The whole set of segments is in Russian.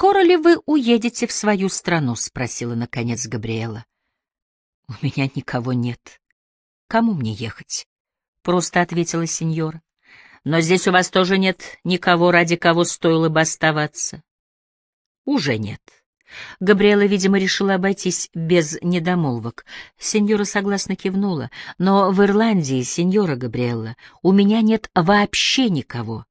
скоро ли вы уедете в свою страну?» — спросила, наконец, Габриэла. «У меня никого нет. Кому мне ехать?» — просто ответила сеньора. «Но здесь у вас тоже нет никого, ради кого стоило бы оставаться?» «Уже нет». Габриэла, видимо, решила обойтись без недомолвок. Сеньора согласно кивнула. «Но в Ирландии, сеньора Габриэла, у меня нет вообще никого.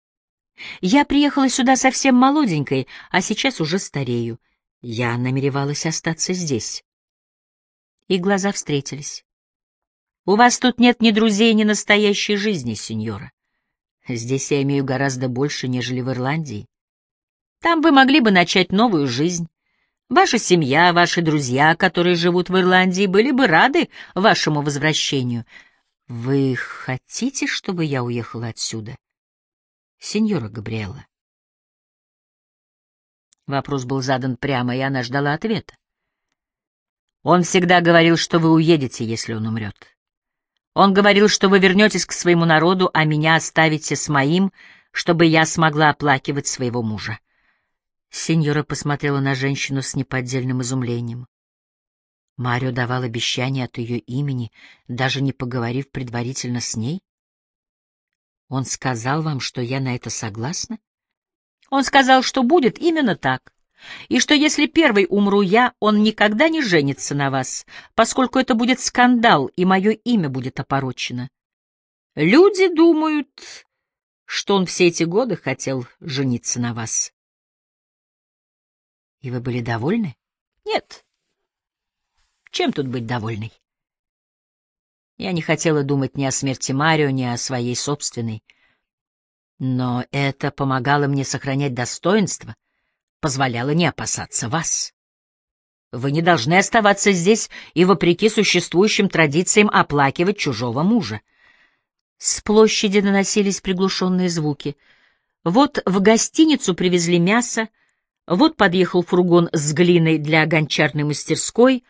Я приехала сюда совсем молоденькой, а сейчас уже старею. Я намеревалась остаться здесь». И глаза встретились. «У вас тут нет ни друзей, ни настоящей жизни, сеньора. Здесь я имею гораздо больше, нежели в Ирландии. Там вы могли бы начать новую жизнь» Ваша семья, ваши друзья, которые живут в Ирландии, были бы рады вашему возвращению. Вы хотите, чтобы я уехала отсюда, сеньора Габриэла? Вопрос был задан прямо, и она ждала ответа. Он всегда говорил, что вы уедете, если он умрет. Он говорил, что вы вернетесь к своему народу, а меня оставите с моим, чтобы я смогла оплакивать своего мужа. Сеньора посмотрела на женщину с неподдельным изумлением. Марио давал обещание от ее имени, даже не поговорив предварительно с ней? Он сказал вам, что я на это согласна? Он сказал, что будет именно так, и что если первый умру я, он никогда не женится на вас, поскольку это будет скандал, и мое имя будет опорочено. Люди думают, что он все эти годы хотел жениться на вас. И вы были довольны? Нет. Чем тут быть довольной? Я не хотела думать ни о смерти Марио, ни о своей собственной. Но это помогало мне сохранять достоинство, позволяло не опасаться вас. Вы не должны оставаться здесь и, вопреки существующим традициям, оплакивать чужого мужа. С площади доносились приглушенные звуки. Вот в гостиницу привезли мясо, вот подъехал фургон с глиной для гончарной мастерской,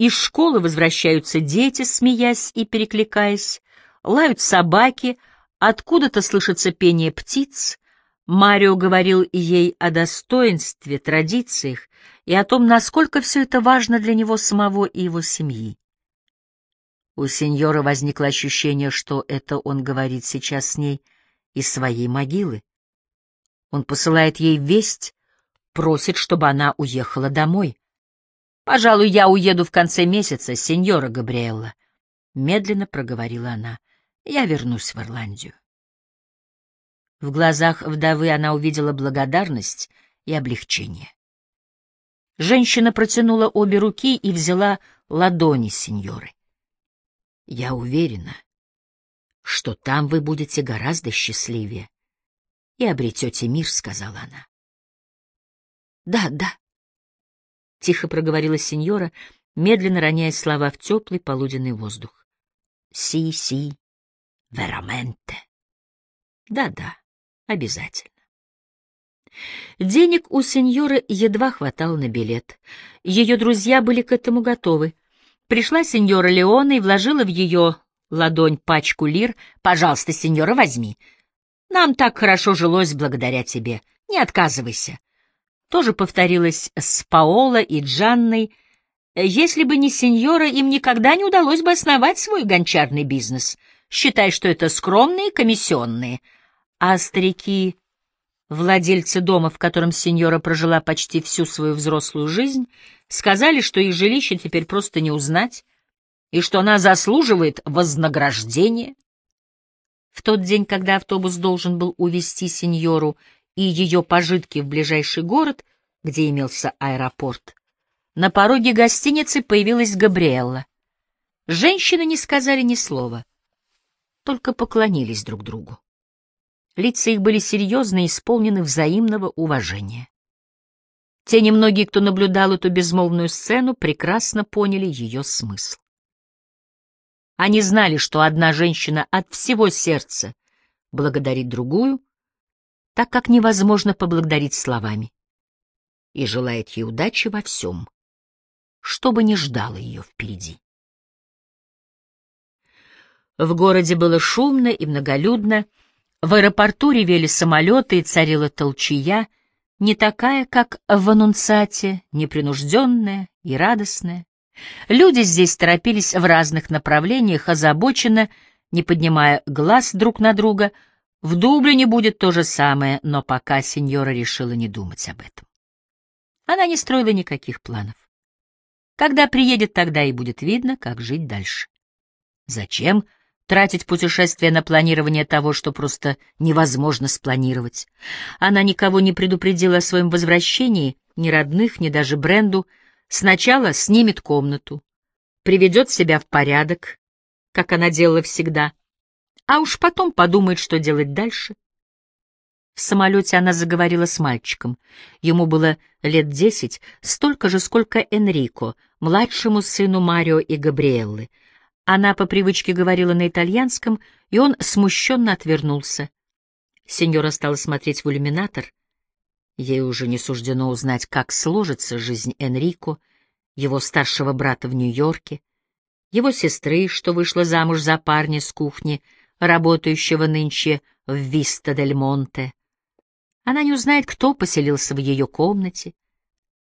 из школы возвращаются дети, смеясь и перекликаясь, лают собаки, откуда-то слышится пение птиц. Марио говорил ей о достоинстве, традициях и о том, насколько все это важно для него самого и его семьи. У сеньора возникло ощущение, что это он говорит сейчас с ней из своей могилы. Он посылает ей весть, просит, чтобы она уехала домой. «Пожалуй, я уеду в конце месяца, сеньора Габриэлла», — медленно проговорила она. «Я вернусь в Ирландию». В глазах вдовы она увидела благодарность и облегчение. Женщина протянула обе руки и взяла ладони сеньоры. «Я уверена, что там вы будете гораздо счастливее и обретете мир», — сказала она. Да, да. Тихо проговорила сеньора, медленно роняя слова в теплый полуденный воздух. Си, си, вераменте. Да-да, обязательно. Денег у сеньоры едва хватало на билет. Ее друзья были к этому готовы. Пришла сеньора Леона и вложила в ее ладонь пачку лир. «Пожалуйста, сеньора, возьми. Нам так хорошо жилось благодаря тебе. Не отказывайся тоже повторилось с Паоло и Джанной. Если бы не сеньора, им никогда не удалось бы основать свой гончарный бизнес. Считай, что это скромные комиссионные. А старики, владельцы дома, в котором сеньора прожила почти всю свою взрослую жизнь, сказали, что их жилище теперь просто не узнать, и что она заслуживает вознаграждения. В тот день, когда автобус должен был увезти сеньору и ее пожитки в ближайший город, где имелся аэропорт, на пороге гостиницы появилась Габриэлла. Женщины не сказали ни слова, только поклонились друг другу. Лица их были серьезны и исполнены взаимного уважения. Те немногие, кто наблюдал эту безмолвную сцену, прекрасно поняли ее смысл. Они знали, что одна женщина от всего сердца благодарит другую, так как невозможно поблагодарить словами, и желает ей удачи во всем, что бы ни ждало ее впереди. В городе было шумно и многолюдно, в аэропорту ревели самолеты и царила толчая, не такая, как в аннунцате, непринужденная и радостная. Люди здесь торопились в разных направлениях, озабоченно, не поднимая глаз друг на друга. В Дублине будет то же самое, но пока сеньора решила не думать об этом. Она не строила никаких планов. Когда приедет, тогда и будет видно, как жить дальше. Зачем тратить путешествие на планирование того, что просто невозможно спланировать? Она никого не предупредила о своем возвращении, ни родных, ни даже Бренду. Сначала снимет комнату, приведет себя в порядок, как она делала всегда, а уж потом подумает, что делать дальше. В самолете она заговорила с мальчиком. Ему было лет десять, столько же, сколько Энрико, младшему сыну Марио и Габриэллы. Она по привычке говорила на итальянском, и он смущенно отвернулся. Сеньора стала смотреть в иллюминатор. Ей уже не суждено узнать, как сложится жизнь Энрико, его старшего брата в Нью-Йорке, его сестры, что вышла замуж за парня с кухни, работающего нынче в Виста-дель-Монте. Она не узнает, кто поселился в ее комнате,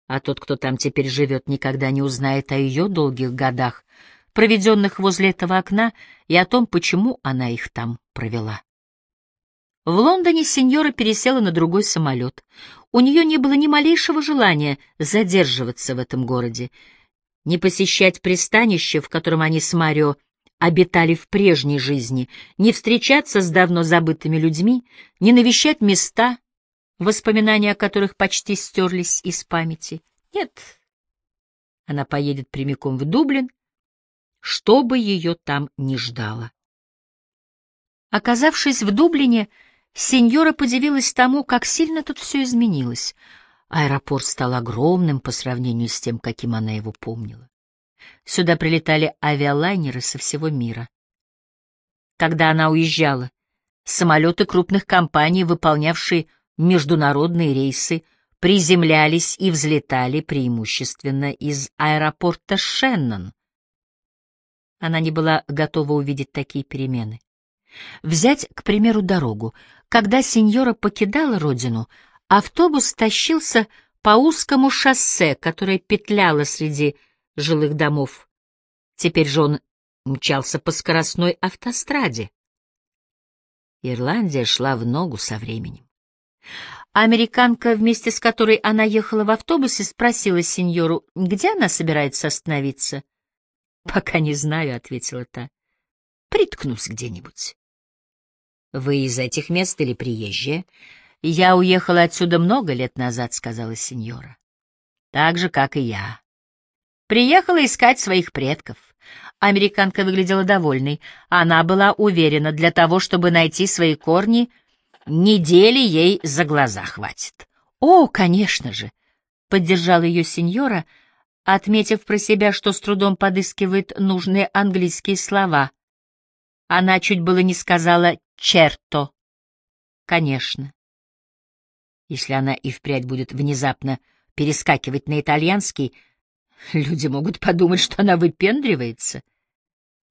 а тот, кто там теперь живет, никогда не узнает о ее долгих годах, проведенных возле этого окна, и о том, почему она их там провела. В Лондоне сеньора пересела на другой самолет. У нее не было ни малейшего желания задерживаться в этом городе, не посещать пристанище, в котором они с Марио обитали в прежней жизни, не встречаться с давно забытыми людьми, не навещать места, воспоминания о которых почти стерлись из памяти. Нет, она поедет прямиком в Дублин, чтобы ее там не ждало. Оказавшись в Дублине, сеньора подивилась тому, как сильно тут все изменилось. Аэропорт стал огромным по сравнению с тем, каким она его помнила. Сюда прилетали авиалайнеры со всего мира. Когда она уезжала, самолеты крупных компаний, выполнявшие международные рейсы приземлялись и взлетали преимущественно из аэропорта Шеннон. Она не была готова увидеть такие перемены. Взять, к примеру, дорогу. Когда сеньора покидала родину, автобус тащился по узкому шоссе, которое петляло среди жилых домов. Теперь же он мчался по скоростной автостраде. Ирландия шла в ногу со временем. Американка, вместе с которой она ехала в автобусе, спросила сеньору, где она собирается остановиться. «Пока не знаю», — ответила та. «Приткнусь где-нибудь». «Вы из этих мест или приезжие?» «Я уехала отсюда много лет назад», — сказала сеньора. «Так же, как и я. Приехала искать своих предков». Американка выглядела довольной. Она была уверена, для того, чтобы найти свои корни — Недели ей за глаза хватит. О, конечно же, поддержала ее сеньора, отметив про себя, что с трудом подыскивает нужные английские слова. Она чуть было не сказала «черто». Конечно. Если она и впрядь будет внезапно перескакивать на итальянский, люди могут подумать, что она выпендривается.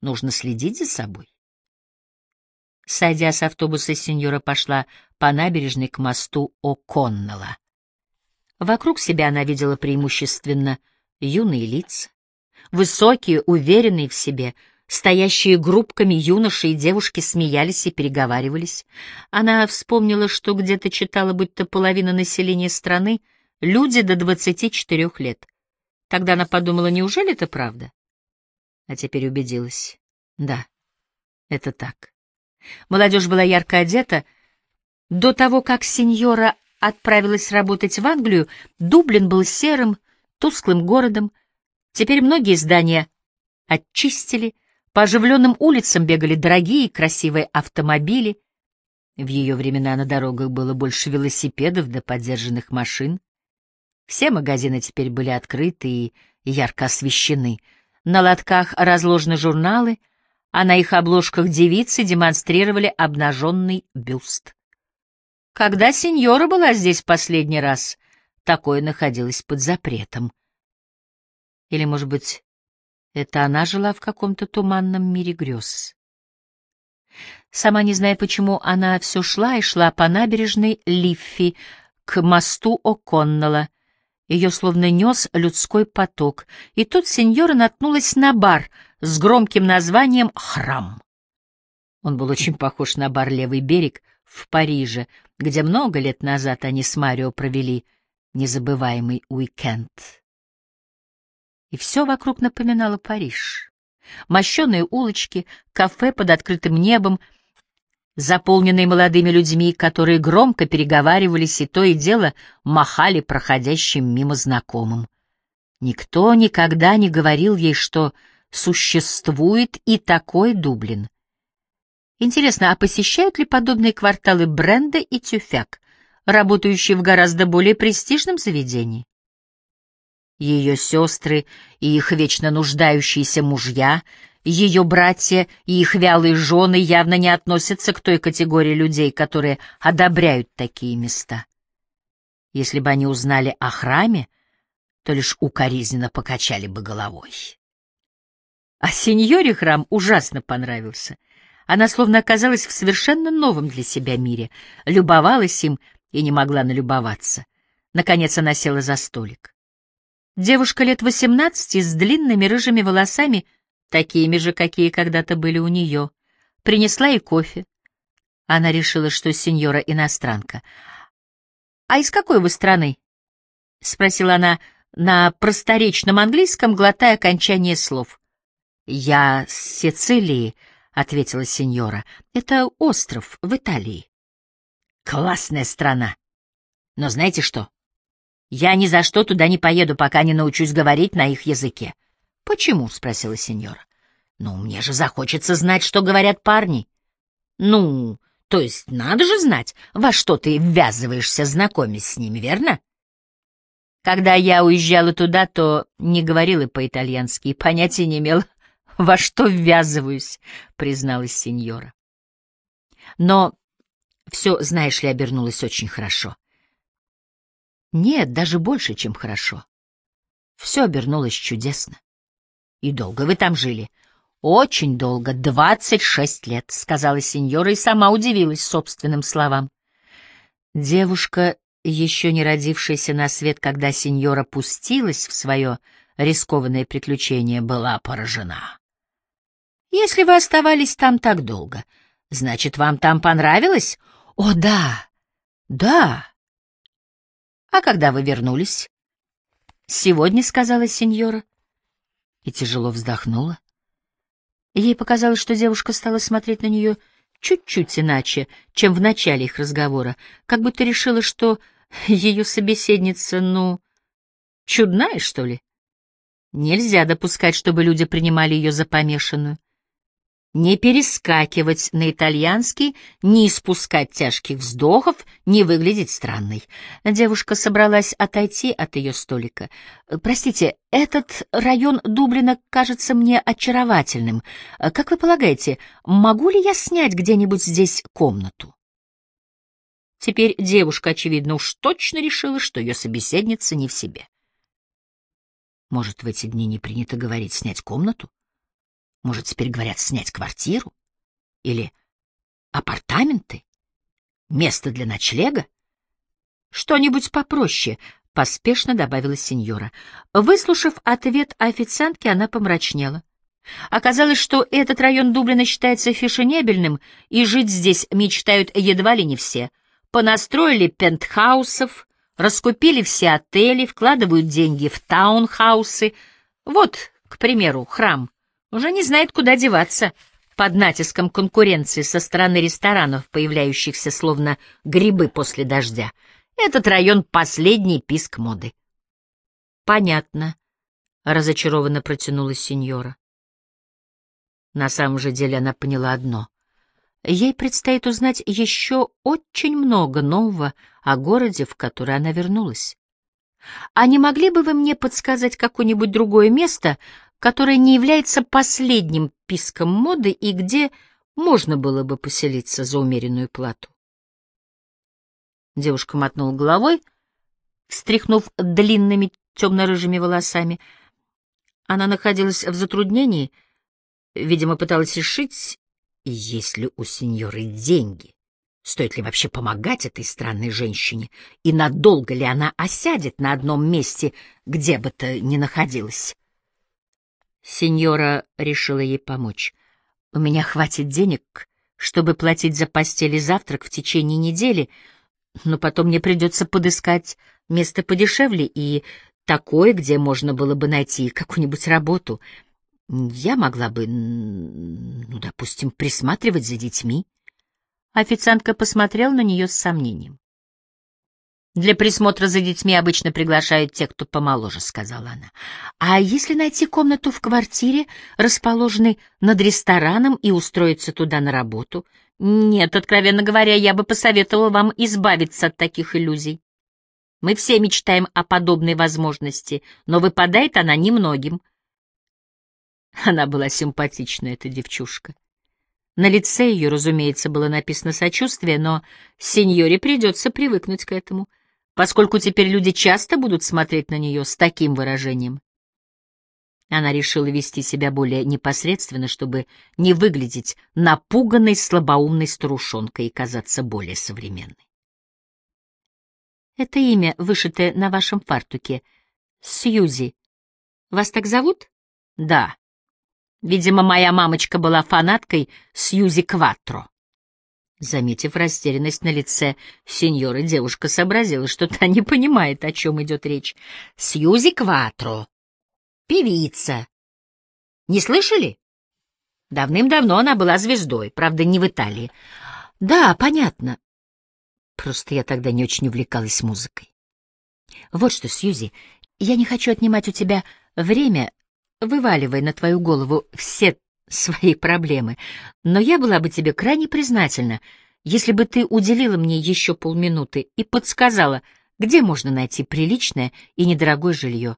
Нужно следить за собой. Сойдя с автобуса, сеньора пошла по набережной к мосту О'Коннелла. Вокруг себя она видела преимущественно юные лица, высокие, уверенные в себе, стоящие группками юноши и девушки смеялись и переговаривались. Она вспомнила, что где-то читала, будто половина населения страны — люди до двадцати четырех лет. Тогда она подумала, неужели это правда? А теперь убедилась. Да, это так. Молодежь была ярко одета. До того, как сеньора отправилась работать в Англию, Дублин был серым, тусклым городом. Теперь многие здания очистили, по оживленным улицам бегали дорогие красивые автомобили. В ее времена на дорогах было больше велосипедов да подержанных машин. Все магазины теперь были открыты и ярко освещены. На лотках разложены журналы — а на их обложках девицы демонстрировали обнаженный бюст. Когда сеньора была здесь последний раз, такое находилось под запретом. Или, может быть, это она жила в каком-то туманном мире грез? Сама не зная почему, она все шла и шла по набережной Лиффи к мосту О'Коннелла. Ее словно нес людской поток, и тут сеньора наткнулась на бар с громким названием «Храм». Он был очень похож на бар «Левый берег» в Париже, где много лет назад они с Марио провели незабываемый уикенд. И все вокруг напоминало Париж. Мощеные улочки, кафе под открытым небом, заполненные молодыми людьми, которые громко переговаривались и то и дело махали проходящим мимо знакомым. Никто никогда не говорил ей, что существует и такой Дублин. Интересно, а посещают ли подобные кварталы Бренда и Тюфяк, работающие в гораздо более престижном заведении? Ее сестры и их вечно нуждающиеся мужья, ее братья и их вялые жены явно не относятся к той категории людей, которые одобряют такие места. Если бы они узнали о храме, то лишь укоризненно покачали бы головой. А сеньоре храм ужасно понравился. Она словно оказалась в совершенно новом для себя мире, любовалась им и не могла налюбоваться. Наконец она села за столик. Девушка лет восемнадцати с длинными рыжими волосами, такими же, какие когда-то были у нее, принесла ей кофе. Она решила, что сеньора иностранка. «А из какой вы страны?» — спросила она на просторечном английском, глотая окончание слов. «Я с Сицилии», — ответила сеньора. «Это остров в Италии». «Классная страна. Но знаете что? Я ни за что туда не поеду, пока не научусь говорить на их языке. Почему? спросила сеньора. Ну, мне же захочется знать, что говорят парни. Ну, то есть надо же знать, во что ты ввязываешься, знакомясь с ними, верно? Когда я уезжала туда, то не говорила по-итальянски и понятия не имела, во что ввязываюсь, призналась сеньора. Но все, знаешь ли, обернулось очень хорошо. Нет, даже больше, чем хорошо. Все обернулось чудесно. И долго вы там жили? Очень долго, двадцать шесть лет, сказала сеньора и сама удивилась собственным словам. Девушка, еще не родившаяся на свет, когда сеньора пустилась в свое рискованное приключение, была поражена. Если вы оставались там так долго, значит, вам там понравилось? О, да, да. А когда вы вернулись? Сегодня, сказала сеньора. И тяжело вздохнула. Ей показалось, что девушка стала смотреть на нее чуть-чуть иначе, чем в начале их разговора, как будто решила, что ее собеседница, ну, чудная, что ли. Нельзя допускать, чтобы люди принимали ее за помешанную не перескакивать на итальянский, не испускать тяжких вздохов, не выглядеть странной. Девушка собралась отойти от ее столика. «Простите, этот район Дублина кажется мне очаровательным. Как вы полагаете, могу ли я снять где-нибудь здесь комнату?» Теперь девушка, очевидно, уж точно решила, что ее собеседница не в себе. Может, в эти дни не принято говорить «снять комнату»? Может, теперь говорят снять квартиру? Или апартаменты? Место для ночлега? Что-нибудь попроще, — поспешно добавила сеньора. Выслушав ответ официантки, она помрачнела. Оказалось, что этот район Дублина считается фешенебельным, и жить здесь мечтают едва ли не все. Понастроили пентхаусов, раскупили все отели, вкладывают деньги в таунхаусы. Вот, к примеру, храм уже не знает, куда деваться под натиском конкуренции со стороны ресторанов, появляющихся словно грибы после дождя. Этот район — последний писк моды. «Понятно», — разочарованно протянула сеньора. На самом же деле она поняла одно. Ей предстоит узнать еще очень много нового о городе, в который она вернулась. А не могли бы вы мне подсказать какое-нибудь другое место, которое не является последним писком моды и где можно было бы поселиться за умеренную плату. Девушка мотнула головой, встряхнув длинными темно-рыжими волосами. Она находилась в затруднении, видимо, пыталась решить, есть ли у сеньоры деньги, Стоит ли вообще помогать этой странной женщине? И надолго ли она осядет на одном месте, где бы то ни находилась? Сеньора решила ей помочь. «У меня хватит денег, чтобы платить за постель и завтрак в течение недели, но потом мне придется подыскать место подешевле и такое, где можно было бы найти какую-нибудь работу. Я могла бы, ну, допустим, присматривать за детьми». Официантка посмотрела на нее с сомнением. «Для присмотра за детьми обычно приглашают тех, кто помоложе», — сказала она. «А если найти комнату в квартире, расположенной над рестораном, и устроиться туда на работу? Нет, откровенно говоря, я бы посоветовала вам избавиться от таких иллюзий. Мы все мечтаем о подобной возможности, но выпадает она немногим». Она была симпатичная, эта девчушка. На лице ее, разумеется, было написано сочувствие, но сеньоре придется привыкнуть к этому — поскольку теперь люди часто будут смотреть на нее с таким выражением. Она решила вести себя более непосредственно, чтобы не выглядеть напуганной слабоумной старушонкой и казаться более современной. «Это имя, вышитое на вашем фартуке. Сьюзи. Вас так зовут?» «Да. Видимо, моя мамочка была фанаткой Сьюзи Кватро». Заметив растерянность на лице сеньоры, девушка сообразила, что та не понимает, о чем идет речь. «Сьюзи Кватро. Певица. Не слышали?» Давным-давно она была звездой, правда, не в Италии. «Да, понятно. Просто я тогда не очень увлекалась музыкой. Вот что, Сьюзи, я не хочу отнимать у тебя время, вываливая на твою голову все свои проблемы, но я была бы тебе крайне признательна, если бы ты уделила мне еще полминуты и подсказала, где можно найти приличное и недорогое жилье.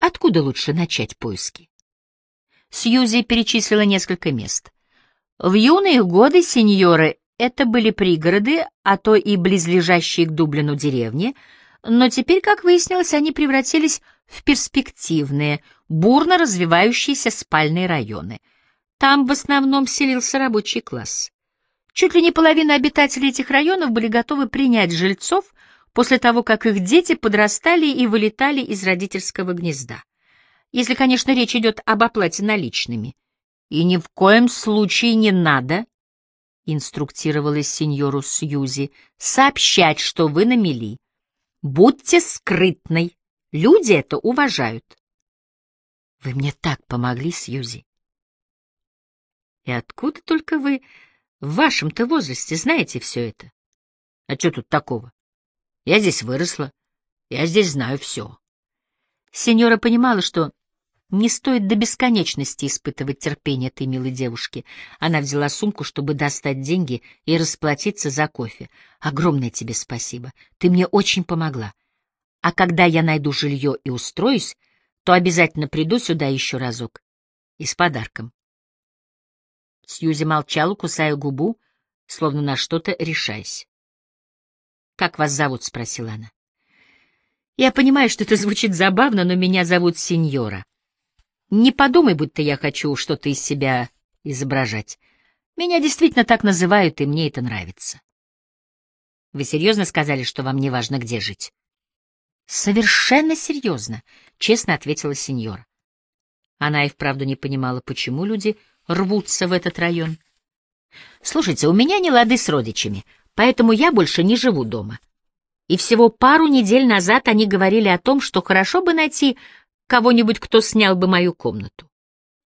Откуда лучше начать поиски? Сьюзи перечислила несколько мест. В юные годы сеньоры это были пригороды, а то и близлежащие к Дублину деревни, но теперь, как выяснилось, они превратились в перспективные, бурно развивающиеся спальные районы — там в основном селился рабочий класс. Чуть ли не половина обитателей этих районов были готовы принять жильцов после того, как их дети подрастали и вылетали из родительского гнезда. Если, конечно, речь идет об оплате наличными. И ни в коем случае не надо, инструктировала сеньору Сьюзи, сообщать, что вы на мели. Будьте скрытной, люди это уважают. Вы мне так помогли, Сьюзи. И откуда только вы в вашем-то возрасте знаете все это? А что тут такого? Я здесь выросла, я здесь знаю все. Сеньора понимала, что не стоит до бесконечности испытывать терпение этой милой девушки. Она взяла сумку, чтобы достать деньги и расплатиться за кофе. Огромное тебе спасибо. Ты мне очень помогла. А когда я найду жилье и устроюсь, то обязательно приду сюда еще разок. И с подарком. Сьюзи молчала, кусая губу, словно на что-то решаясь. «Как вас зовут?» — спросила она. «Я понимаю, что это звучит забавно, но меня зовут Синьора. Не подумай, будто я хочу что-то из себя изображать. Меня действительно так называют, и мне это нравится». «Вы серьезно сказали, что вам не важно, где жить?» «Совершенно серьезно», — честно ответила Синьора. Она и вправду не понимала, почему люди рвутся в этот район. Слушайте, у меня не лады с родичами, поэтому я больше не живу дома. И всего пару недель назад они говорили о том, что хорошо бы найти кого-нибудь, кто снял бы мою комнату.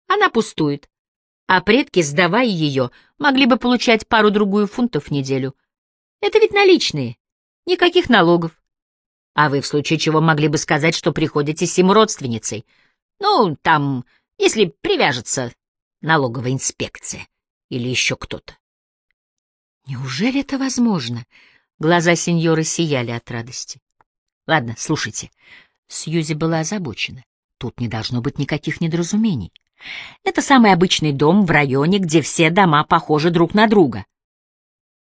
Она пустует, а предки, сдавая ее, могли бы получать пару-другую фунтов в неделю. Это ведь наличные, никаких налогов. А вы в случае чего могли бы сказать, что приходите с им родственницей. Ну, там, если привяжется налоговая инспекция или еще кто-то. Неужели это возможно? Глаза сеньоры сияли от радости. Ладно, слушайте. Сьюзи была озабочена. Тут не должно быть никаких недоразумений. Это самый обычный дом в районе, где все дома похожи друг на друга.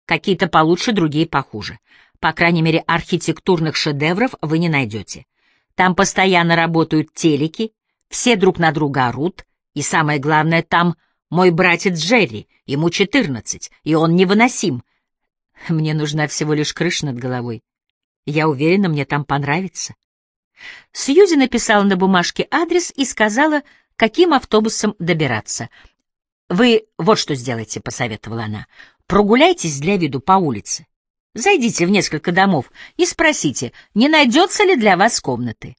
Какие-то получше, другие похуже. По крайней мере, архитектурных шедевров вы не найдете. Там постоянно работают телеки, все друг на друга орут, и самое главное, там мой братец Джерри, ему четырнадцать, и он невыносим. Мне нужна всего лишь крыша над головой. Я уверена, мне там понравится. Сьюзи написала на бумажке адрес и сказала, каким автобусом добираться. «Вы вот что сделайте», — посоветовала она. «Прогуляйтесь для виду по улице. Зайдите в несколько домов и спросите, не найдется ли для вас комнаты.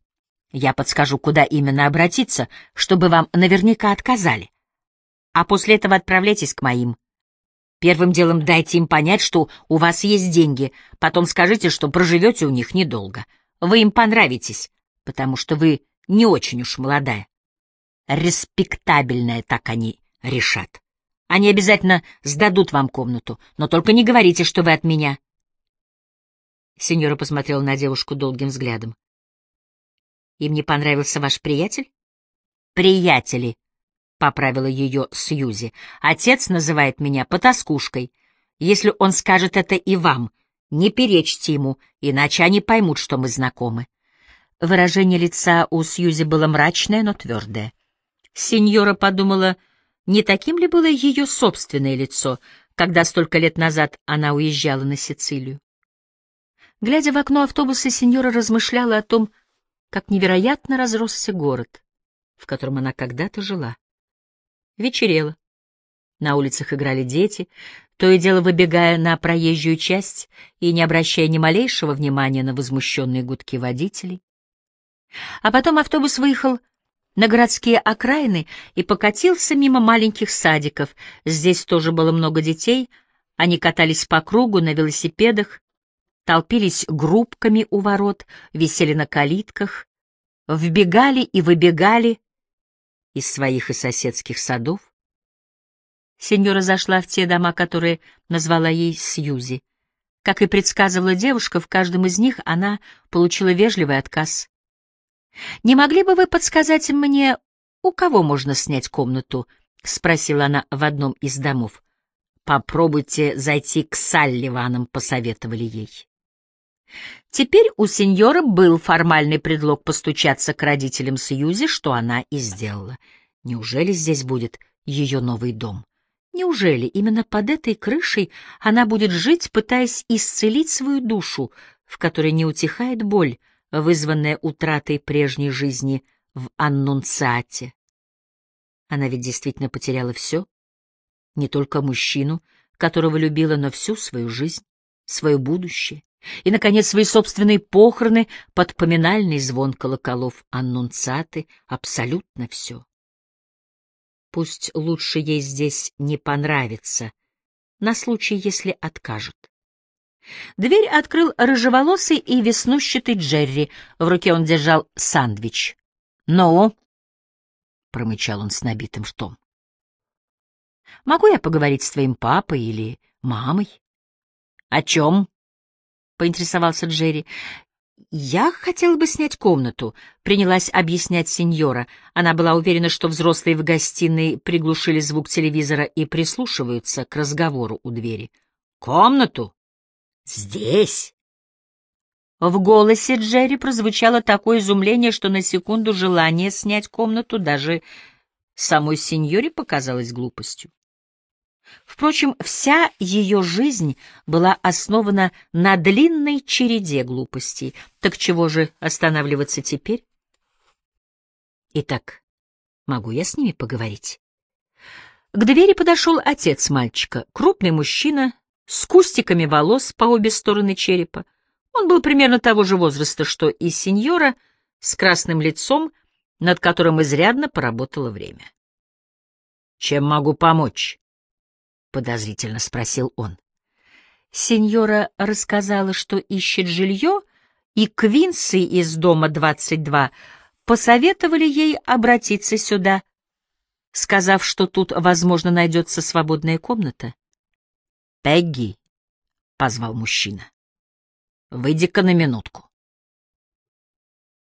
Я подскажу, куда именно обратиться, чтобы вам наверняка отказали. А после этого отправляйтесь к моим. Первым делом дайте им понять, что у вас есть деньги, потом скажите, что проживете у них недолго. Вы им понравитесь, потому что вы не очень уж молодая. Респектабельная, так они решат. Они обязательно сдадут вам комнату, но только не говорите, что вы от меня. Сеньора посмотрела на девушку долгим взглядом. Им не понравился ваш приятель? Приятели, — поправила ее Сьюзи. Отец называет меня потаскушкой. Если он скажет это и вам, не перечьте ему, иначе они поймут, что мы знакомы. Выражение лица у Сьюзи было мрачное, но твердое. Сеньора подумала, не таким ли было ее собственное лицо, когда столько лет назад она уезжала на Сицилию. Глядя в окно автобуса, сеньора размышляла о том, как невероятно разросся город, в котором она когда-то жила. Вечерело. На улицах играли дети, то и дело выбегая на проезжую часть и не обращая ни малейшего внимания на возмущенные гудки водителей. А потом автобус выехал на городские окраины и покатился мимо маленьких садиков. Здесь тоже было много детей, они катались по кругу на велосипедах, толпились группками у ворот, висели на калитках, вбегали и выбегали из своих и соседских садов. Сеньора зашла в те дома, которые назвала ей Сьюзи. Как и предсказывала девушка, в каждом из них она получила вежливый отказ. «Не могли бы вы подсказать мне, у кого можно снять комнату?» — спросила она в одном из домов. «Попробуйте зайти к Салливанам», — посоветовали ей. Теперь у сеньора был формальный предлог постучаться к родителям Сьюзи, что она и сделала. Неужели здесь будет ее новый дом? Неужели именно под этой крышей она будет жить, пытаясь исцелить свою душу, в которой не утихает боль, вызванная утратой прежней жизни в Аннунциате? Она ведь действительно потеряла все, не только мужчину, которого любила, но всю свою жизнь, свое будущее и, наконец, свои собственные похороны под поминальный звон колоколов аннунцаты, абсолютно все. Пусть лучше ей здесь не понравится, на случай, если откажут. Дверь открыл рыжеволосый и веснущатый Джерри. В руке он держал сандвич. «Ну?» — промычал он с набитым ртом. «Могу я поговорить с твоим папой или мамой?» «О чем?» — поинтересовался Джерри. «Я хотела бы снять комнату», — принялась объяснять сеньора. Она была уверена, что взрослые в гостиной приглушили звук телевизора и прислушиваются к разговору у двери. «Комнату? Здесь?» В голосе Джерри прозвучало такое изумление, что на секунду желание снять комнату даже самой сеньоре показалось глупостью. Впрочем, вся ее жизнь была основана на длинной череде глупостей. Так чего же останавливаться теперь? Итак, могу я с ними поговорить? К двери подошел отец мальчика, крупный мужчина с кустиками волос по обе стороны черепа. Он был примерно того же возраста, что и сеньора, с красным лицом, над которым изрядно поработало время. «Чем могу помочь?» Подозрительно спросил он. Сеньора рассказала, что ищет жилье, и Квинсы из дома 22 посоветовали ей обратиться сюда, сказав, что тут, возможно, найдется свободная комната. «Пегги», — позвал мужчина, — «выйди-ка на минутку».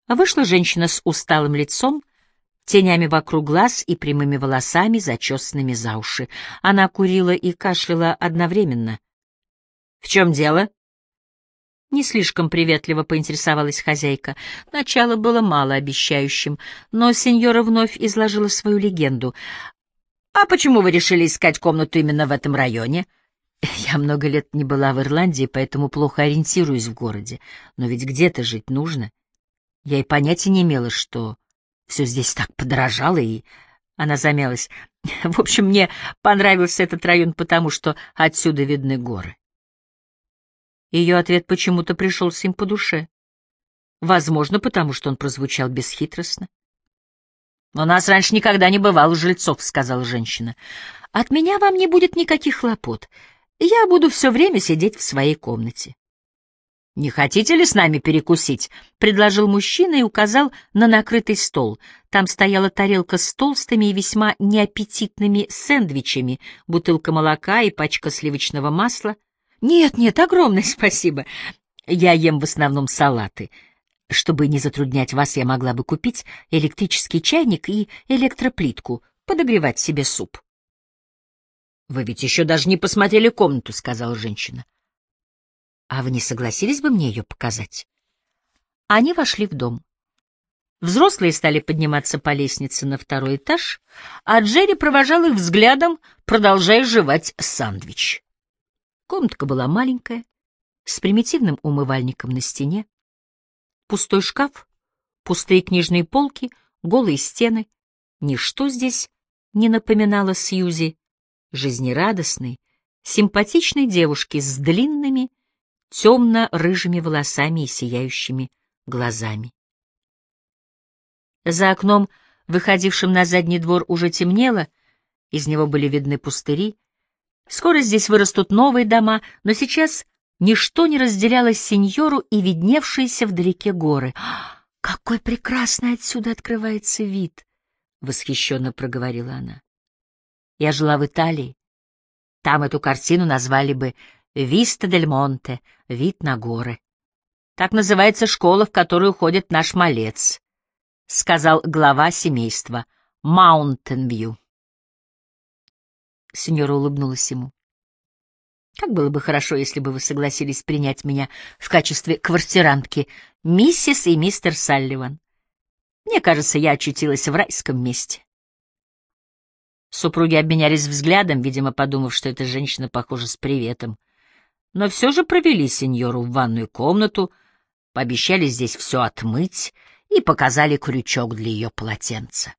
Вышла женщина с усталым лицом, тенями вокруг глаз и прямыми волосами, зачесанными за уши. Она курила и кашляла одновременно. — В чем дело? Не слишком приветливо поинтересовалась хозяйка. Начало было малообещающим, но сеньора вновь изложила свою легенду. — А почему вы решили искать комнату именно в этом районе? Я много лет не была в Ирландии, поэтому плохо ориентируюсь в городе. Но ведь где-то жить нужно. Я и понятия не имела, что все здесь так подорожало, и... Она замялась. В общем, мне понравился этот район потому, что отсюда видны горы. Ее ответ почему-то пришелся им по душе. Возможно, потому что он прозвучал бесхитростно. «У нас раньше никогда не бывало жильцов», — сказала женщина. «От меня вам не будет никаких хлопот. Я буду все время сидеть в своей комнате». «Не хотите ли с нами перекусить?» — предложил мужчина и указал на накрытый стол. Там стояла тарелка с толстыми и весьма неаппетитными сэндвичами, бутылка молока и пачка сливочного масла. «Нет, нет, огромное спасибо. Я ем в основном салаты. Чтобы не затруднять вас, я могла бы купить электрический чайник и электроплитку, подогревать себе суп». «Вы ведь еще даже не посмотрели комнату», — сказала женщина. А вы не согласились бы мне ее показать? Они вошли в дом. Взрослые стали подниматься по лестнице на второй этаж, а Джерри провожал их взглядом, продолжая жевать сандвич. Комнатка была маленькая, с примитивным умывальником на стене. Пустой шкаф, пустые книжные полки, голые стены. Ничто здесь не напоминало Сьюзи, жизнерадостной, симпатичной девушки с длинными, темно-рыжими волосами и сияющими глазами. За окном, выходившим на задний двор, уже темнело, из него были видны пустыри. Скоро здесь вырастут новые дома, но сейчас ничто не разделяло сеньору и видневшиеся вдалеке горы. «Какой прекрасный отсюда открывается вид!» — восхищенно проговорила она. «Я жила в Италии. Там эту картину назвали бы Виста дель Монте, вид на горы. Так называется школа, в которую ходит наш малец, — сказал глава семейства. Маунтенвью. Сеньора улыбнулась ему. Как было бы хорошо, если бы вы согласились принять меня в качестве квартирантки, миссис и мистер Салливан. Мне кажется, я очутилась в райском месте. Супруги обменялись взглядом, видимо, подумав, что эта женщина похожа с приветом но все же провели сеньору в ванную комнату, пообещали здесь все отмыть и показали крючок для ее полотенца.